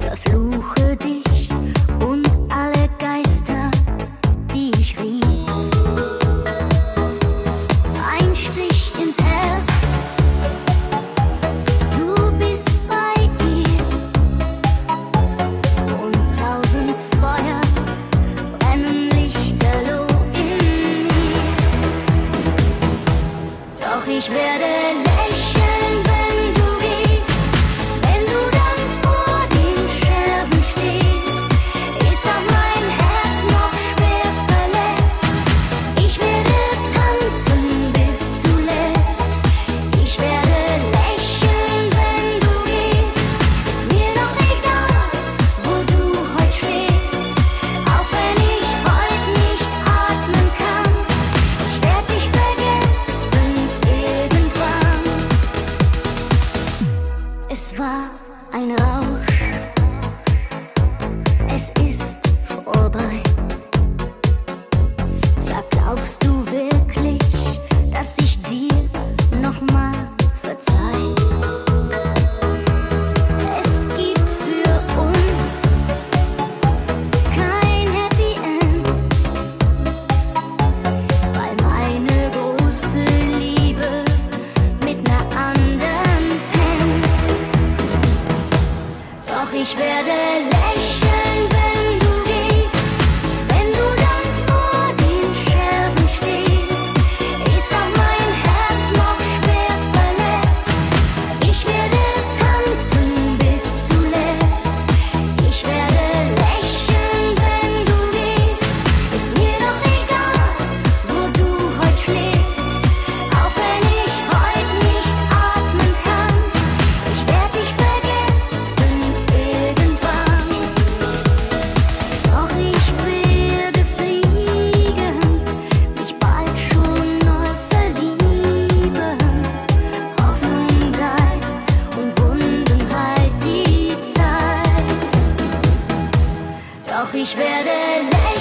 Verfluche dich und alle Geister, die ich rief. Ein Stich ins Herz. Du bist bei ihr. Und tausend Feuer brennen lichterloh in mir. Doch ich werde lächeln. Glaubst du wirklich, dass ich dir nochmal verzeih? Es gibt für uns kein Happy End, weil meine große Liebe mit einer anderen hängt. Doch ich werde Ich werde lächeln.